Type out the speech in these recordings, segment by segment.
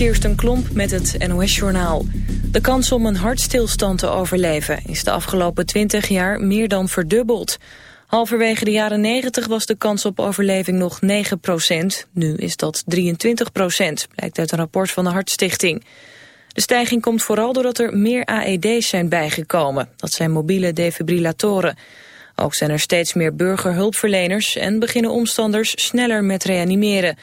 Kirsten Klomp met het NOS-journaal. De kans om een hartstilstand te overleven is de afgelopen 20 jaar meer dan verdubbeld. Halverwege de jaren 90 was de kans op overleving nog 9% Nu is dat 23% blijkt uit een rapport van de Hartstichting. De stijging komt vooral doordat er meer AED's zijn bijgekomen. Dat zijn mobiele defibrillatoren. Ook zijn er steeds meer burgerhulpverleners en beginnen omstanders sneller met reanimeren.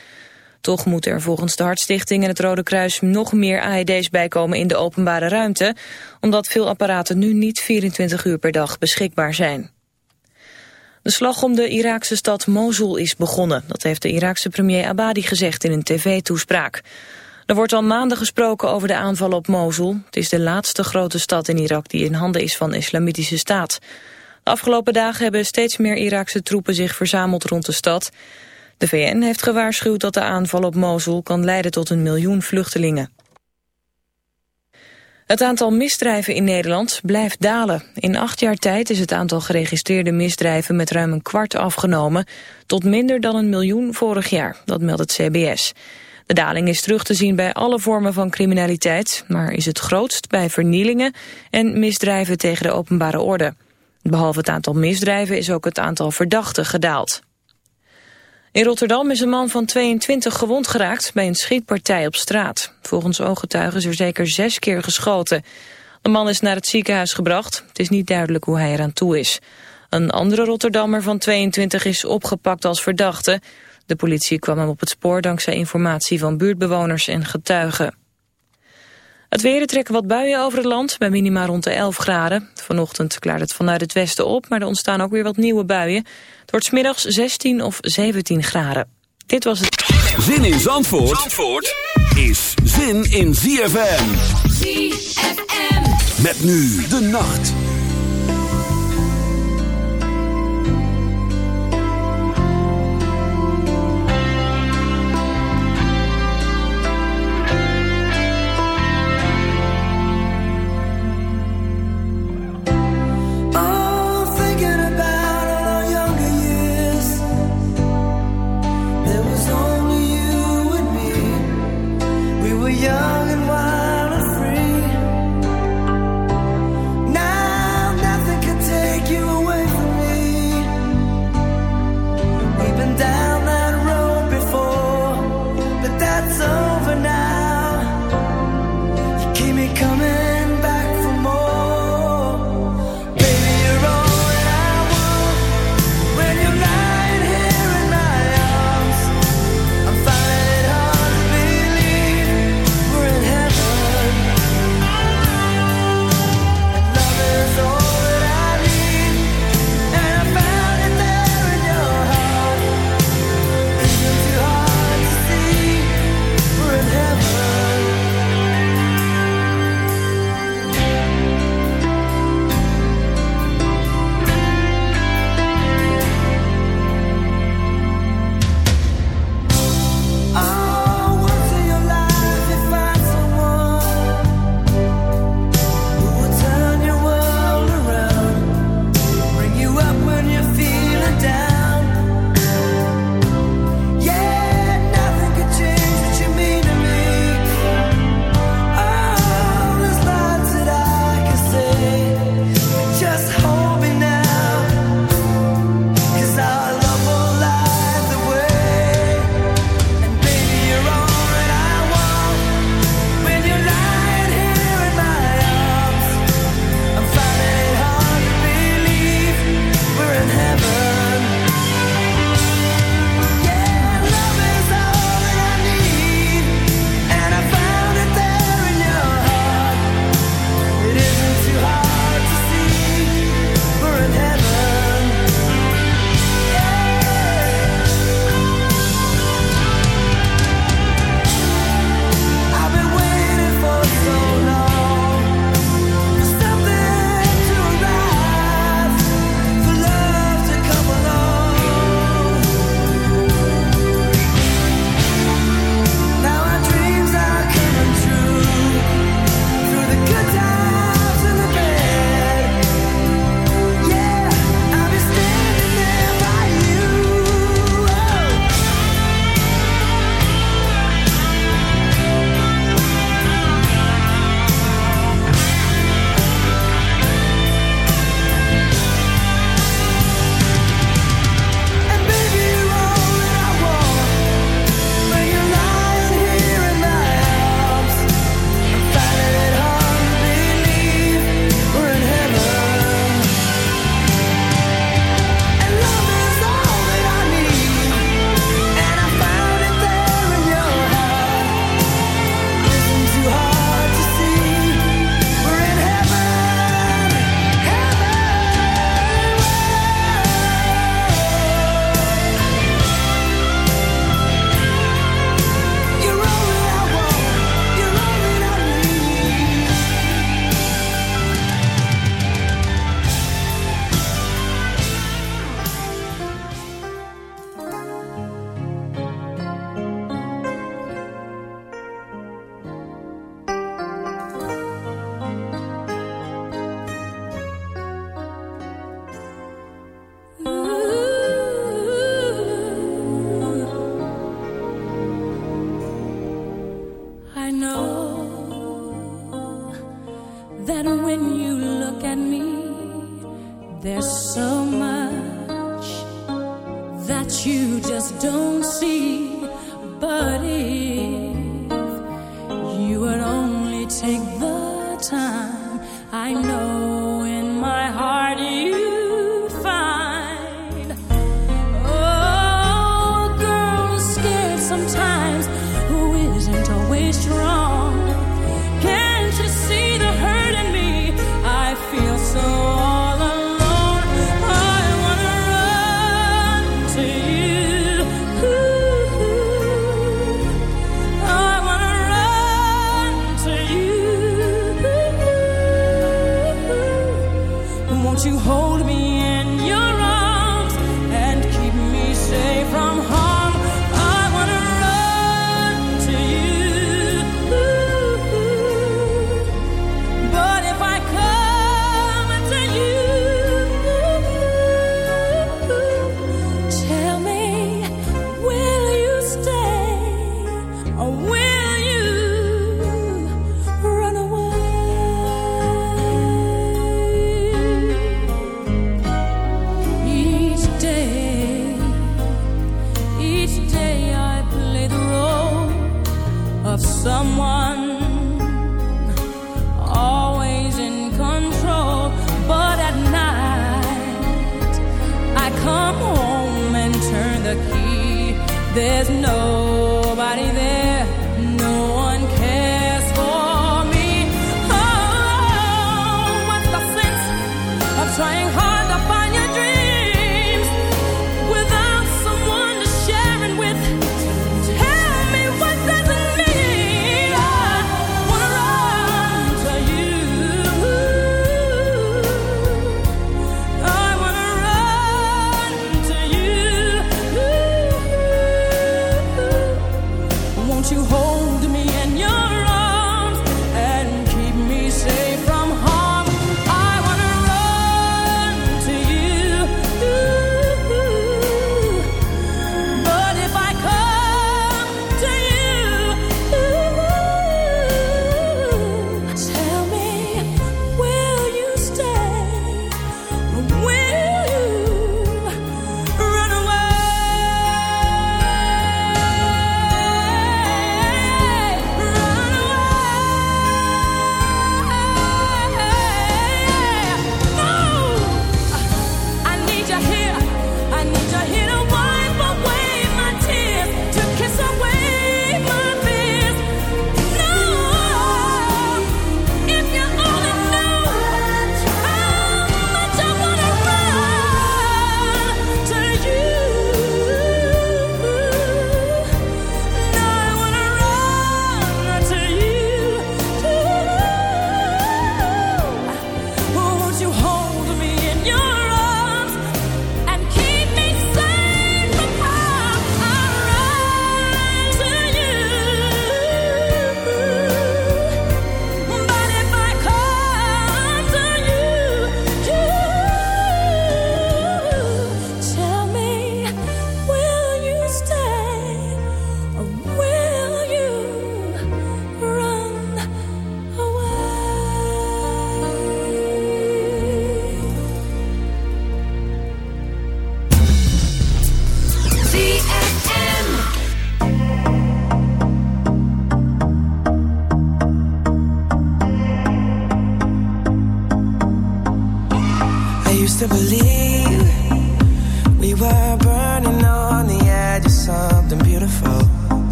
Toch moet er volgens de Hartstichting en het Rode Kruis nog meer AED's bijkomen in de openbare ruimte, omdat veel apparaten nu niet 24 uur per dag beschikbaar zijn. De slag om de Iraakse stad Mosul is begonnen. Dat heeft de Iraakse premier Abadi gezegd in een tv-toespraak. Er wordt al maanden gesproken over de aanval op Mosul. Het is de laatste grote stad in Irak die in handen is van de islamitische staat. De afgelopen dagen hebben steeds meer Iraakse troepen zich verzameld rond de stad. De VN heeft gewaarschuwd dat de aanval op Mosul kan leiden tot een miljoen vluchtelingen. Het aantal misdrijven in Nederland blijft dalen. In acht jaar tijd is het aantal geregistreerde misdrijven met ruim een kwart afgenomen... tot minder dan een miljoen vorig jaar, dat meldt het CBS. De daling is terug te zien bij alle vormen van criminaliteit... maar is het grootst bij vernielingen en misdrijven tegen de openbare orde. Behalve het aantal misdrijven is ook het aantal verdachten gedaald. In Rotterdam is een man van 22 gewond geraakt bij een schietpartij op straat. Volgens ooggetuigen is er zeker zes keer geschoten. De man is naar het ziekenhuis gebracht. Het is niet duidelijk hoe hij eraan toe is. Een andere Rotterdammer van 22 is opgepakt als verdachte. De politie kwam hem op het spoor dankzij informatie van buurtbewoners en getuigen. Het weer trekken wat buien over het land, bij minima rond de 11 graden. Vanochtend klaart het vanuit het westen op, maar er ontstaan ook weer wat nieuwe buien. Het wordt smiddags 16 of 17 graden. Dit was het... Zin in Zandvoort, Zandvoort is zin in ZFM. ZFM. Met nu de nacht.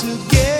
together.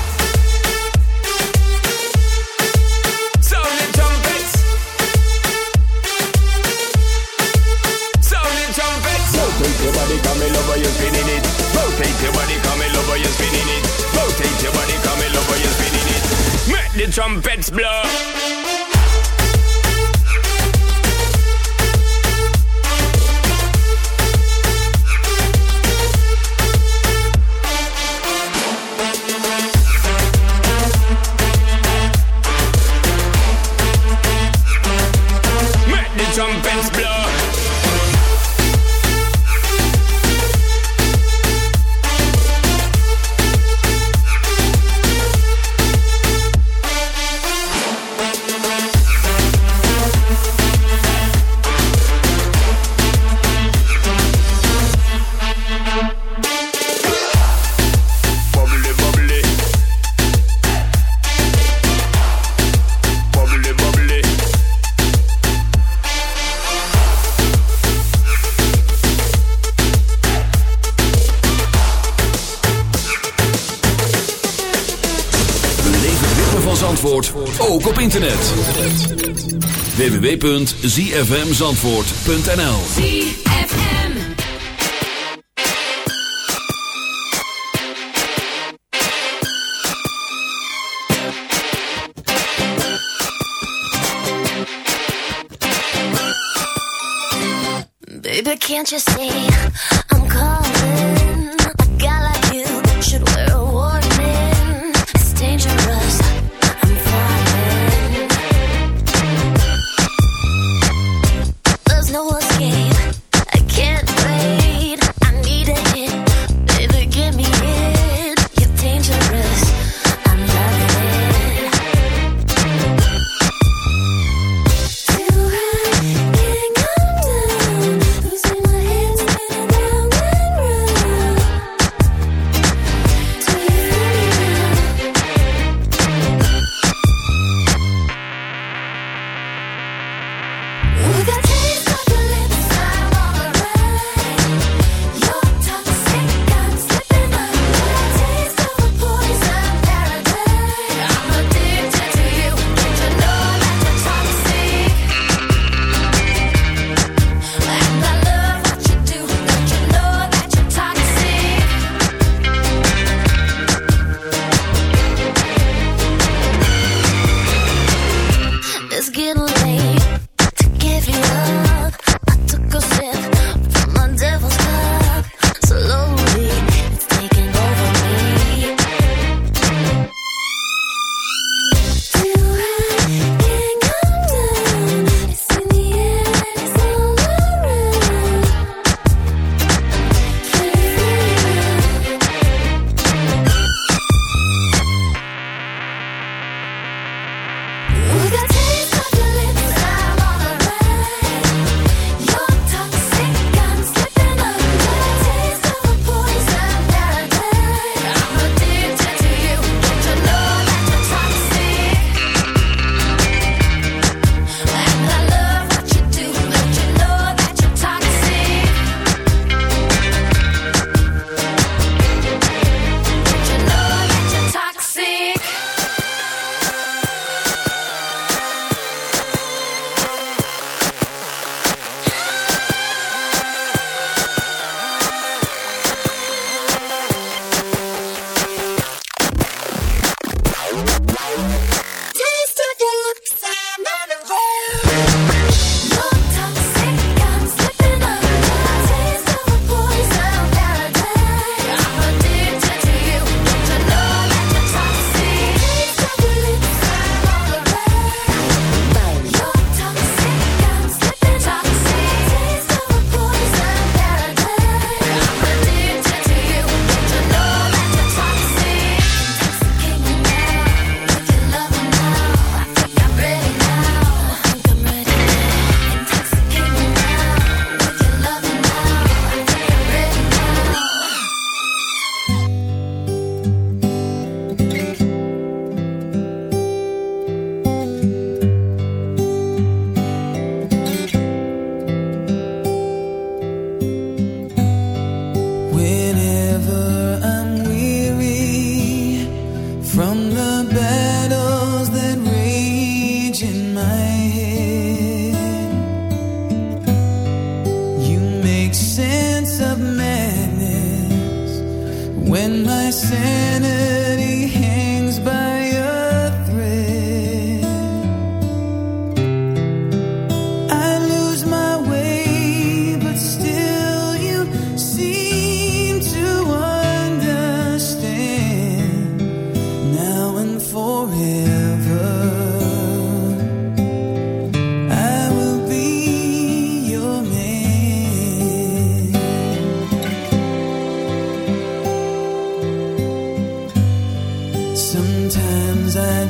www.zfmzandvoort.nl ZFM. Baby, can't you see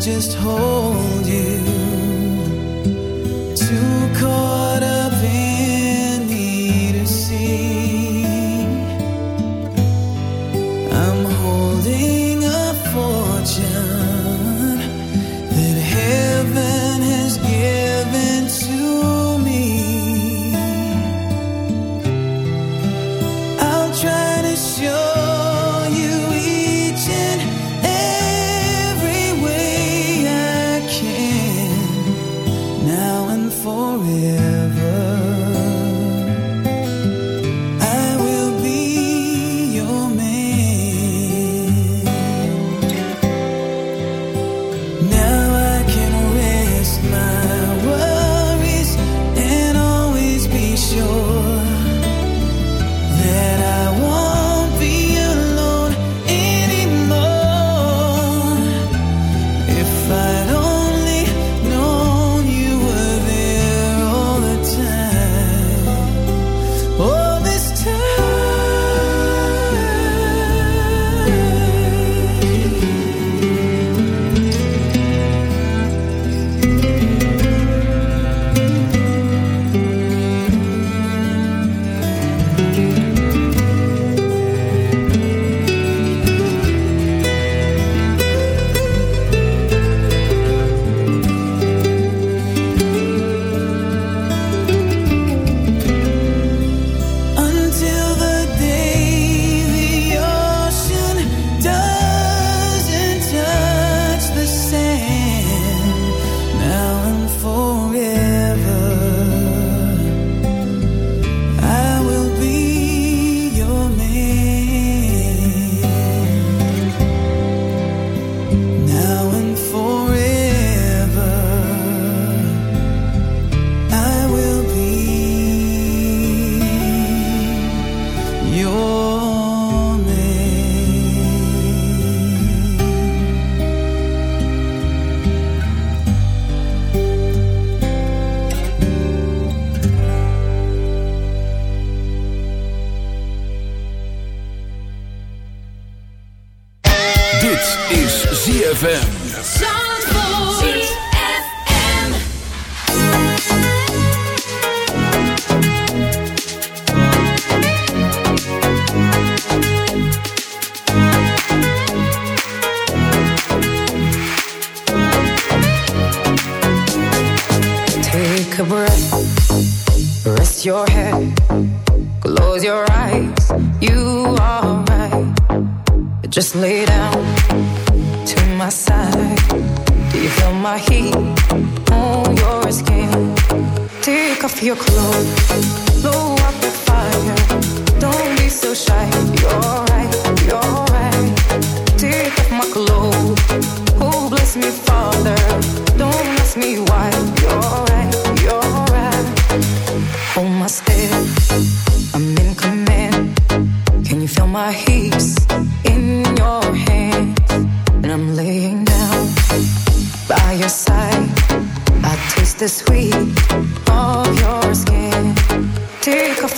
just hold you.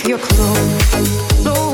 your clothes.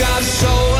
got soul.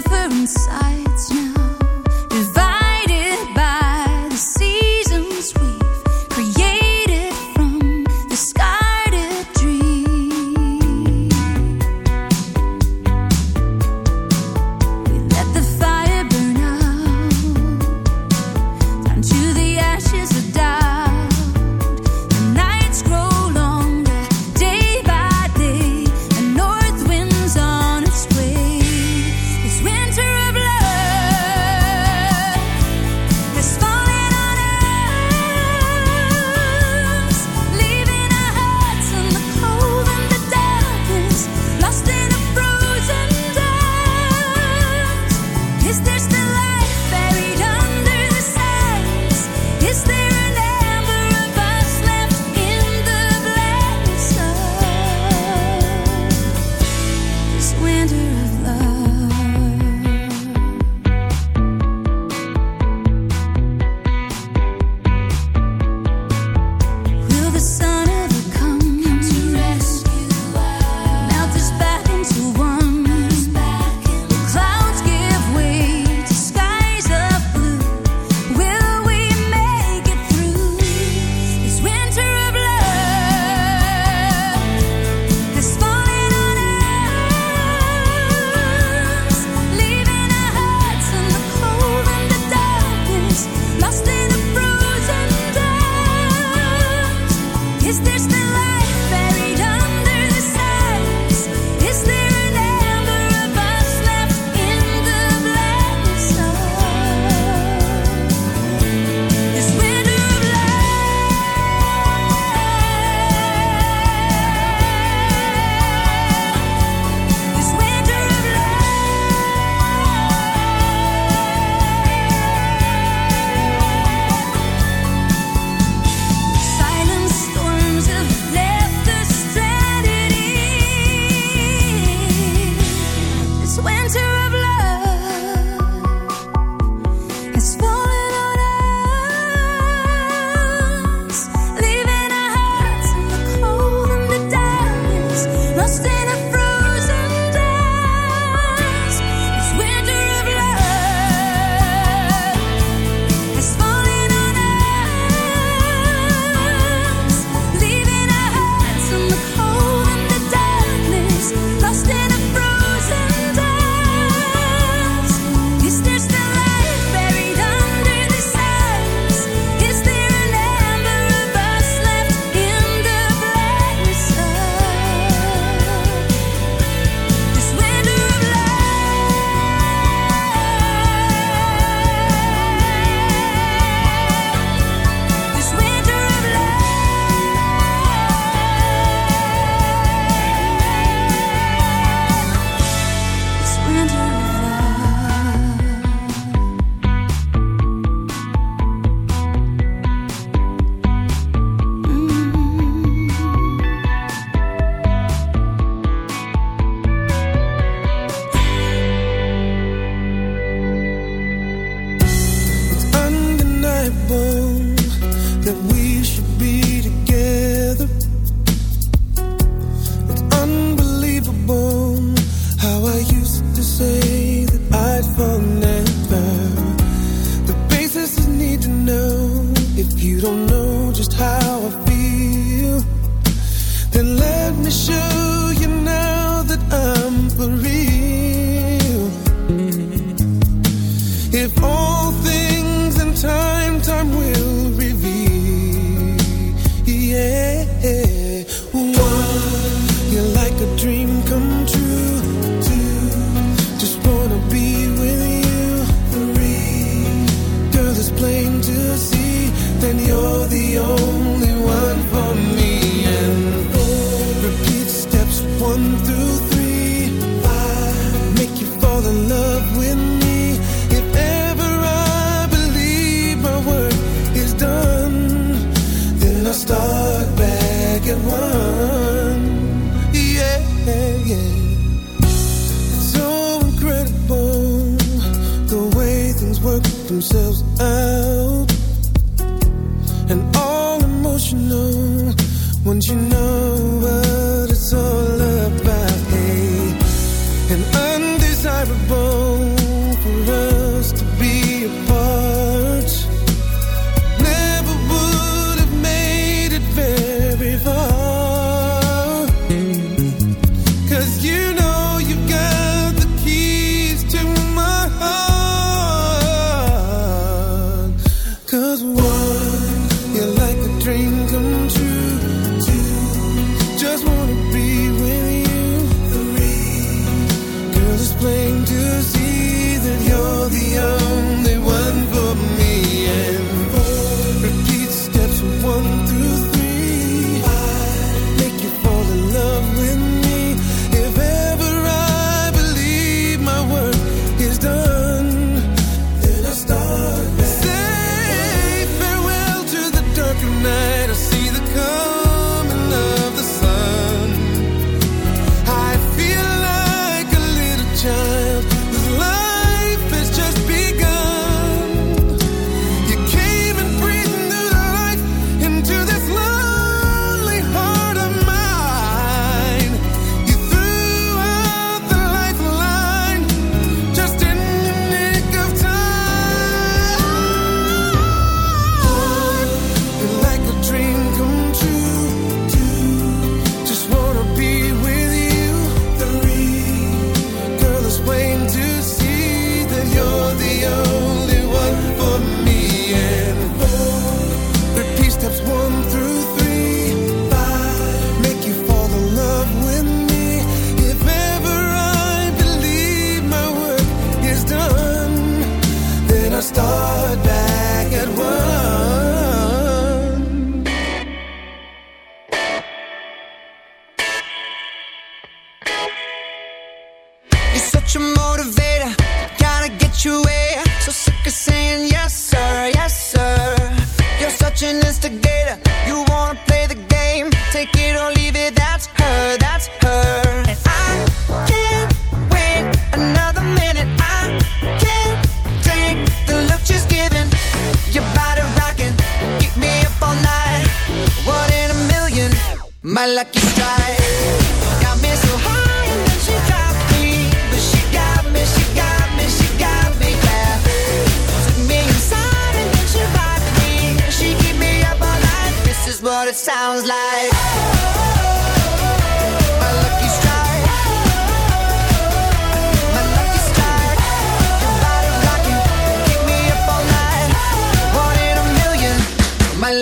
different side.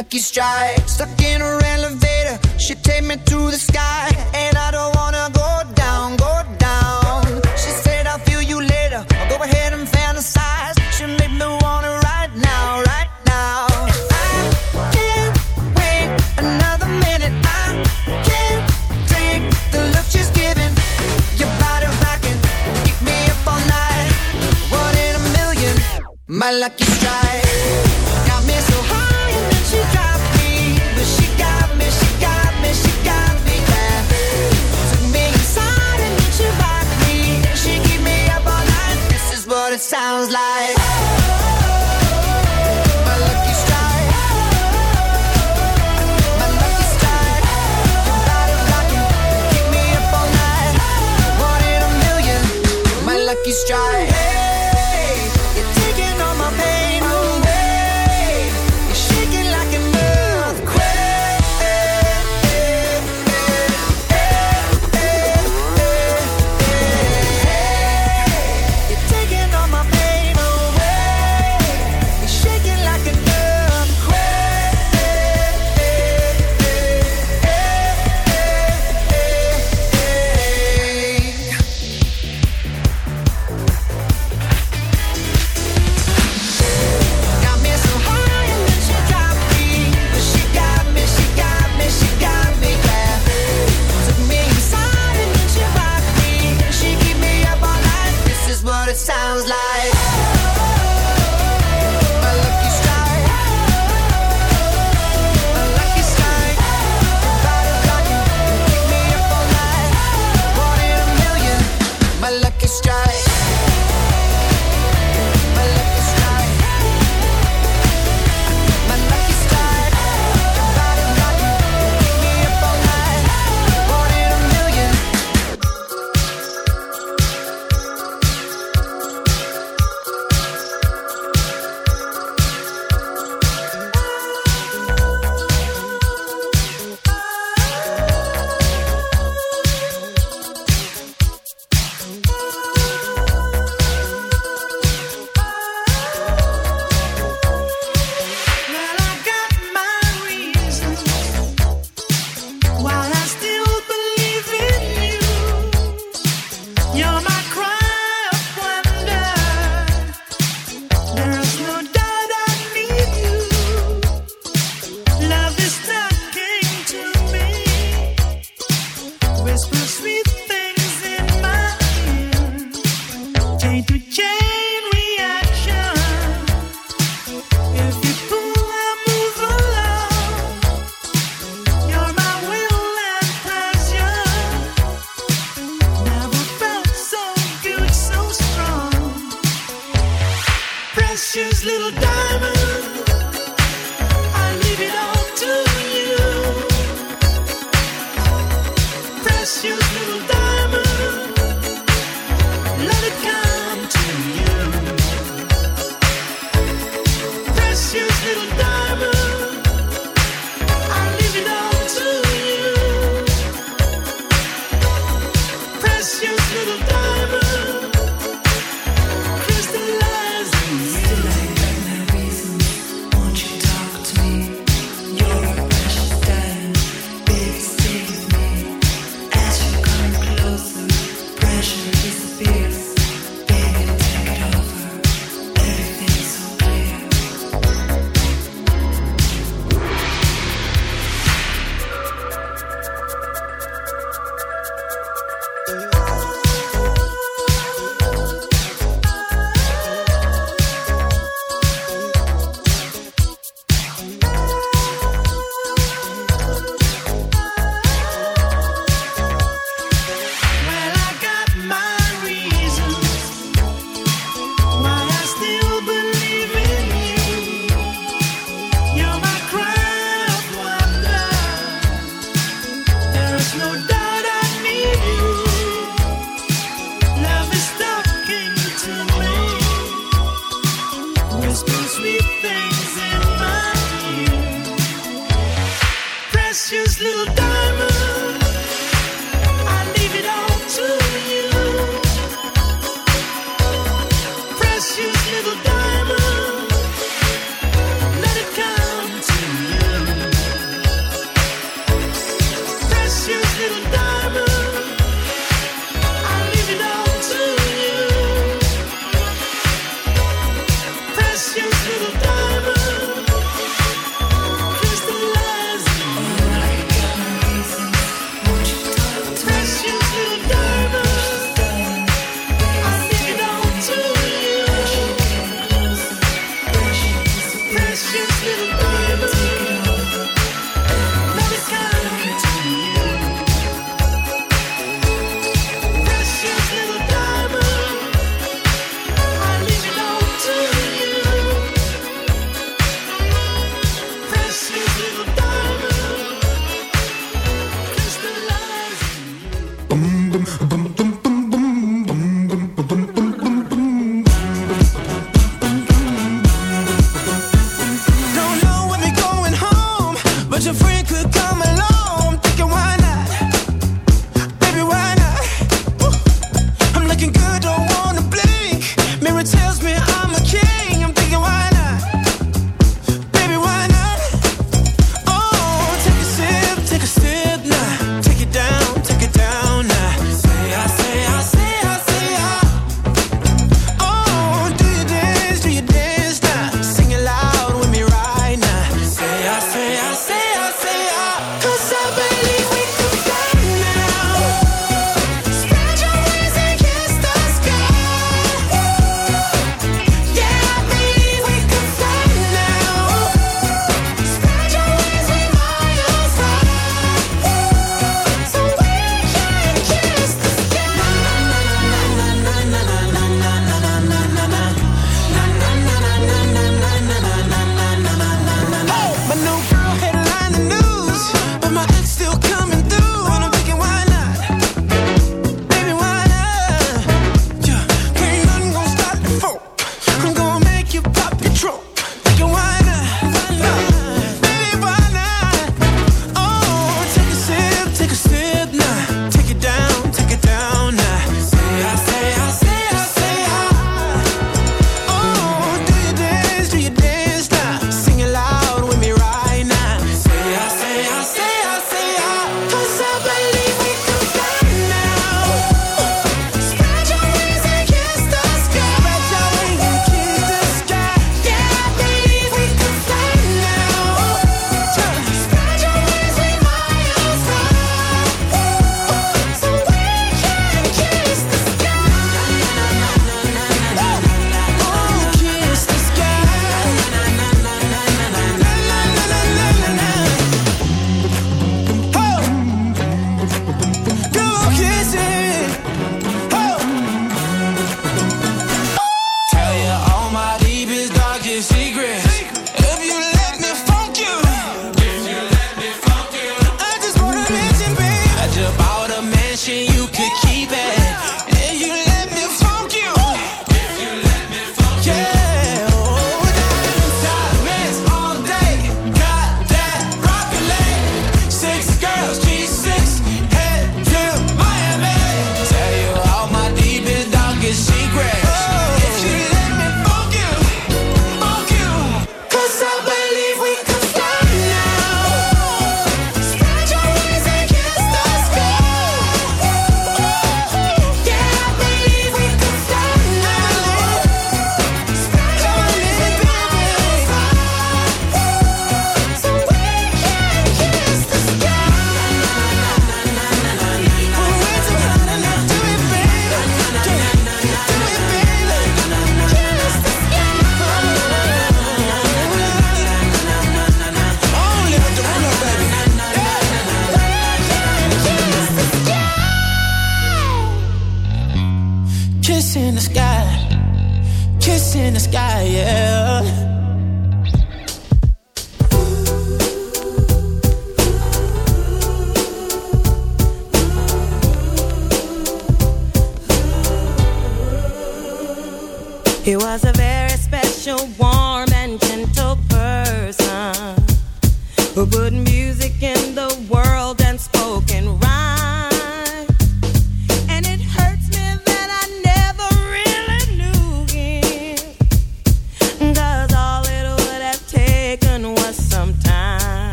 lucky strike. Stuck in her elevator, she take me to the sky, and I don't Want